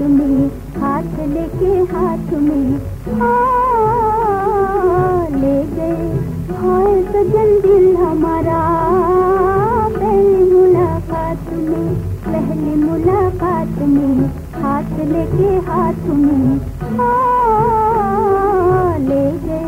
में हाथ लेके हाथ में ले गए। हाय सजन दिल हमारा पहली मुलाकात में, पहली मुलाकात में हाथ लेके हाथ में ले गए।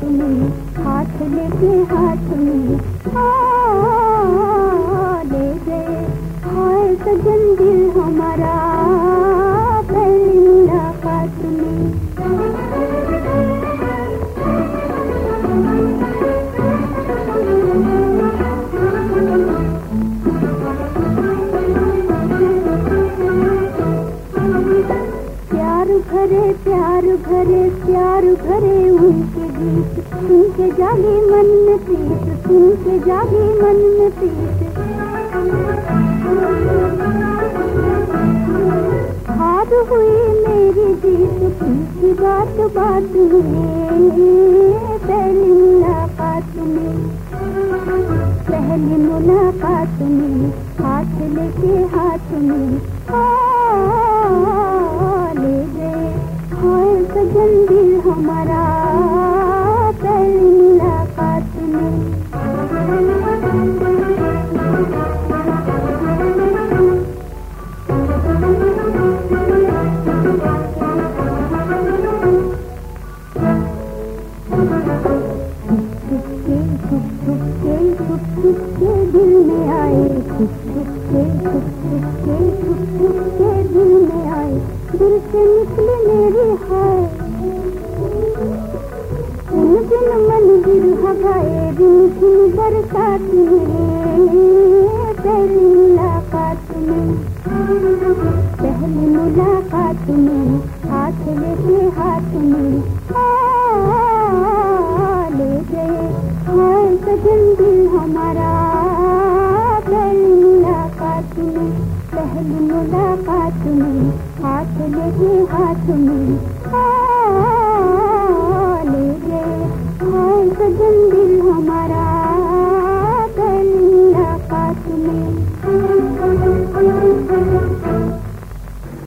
मुलाकात में हाथ लेके हाथ में आ, ले गए हाय सजन दिल हमारा प्यार भरे प्यार भरे उनके गीत सुन के जागे मन में प्रीत सुन के जागे मन में प्रीत। हार हुई मेरी जीत उनकी बात बात में पहली मुलाकात में पहली मुलाकात में हाथ लेके हाथ में। आ, आए के के के दिल में आए दिल से निकले मेरे हाय हगाए दिन दिन बरसात पहली मुलाकात में। पहली मुलाकात में, हाथ लेके हाथ में। ले गए। हाय सजन दिल हमारा पहली मुलाकात में। पहली मुलाकात में, हाथ लेके हाथ में।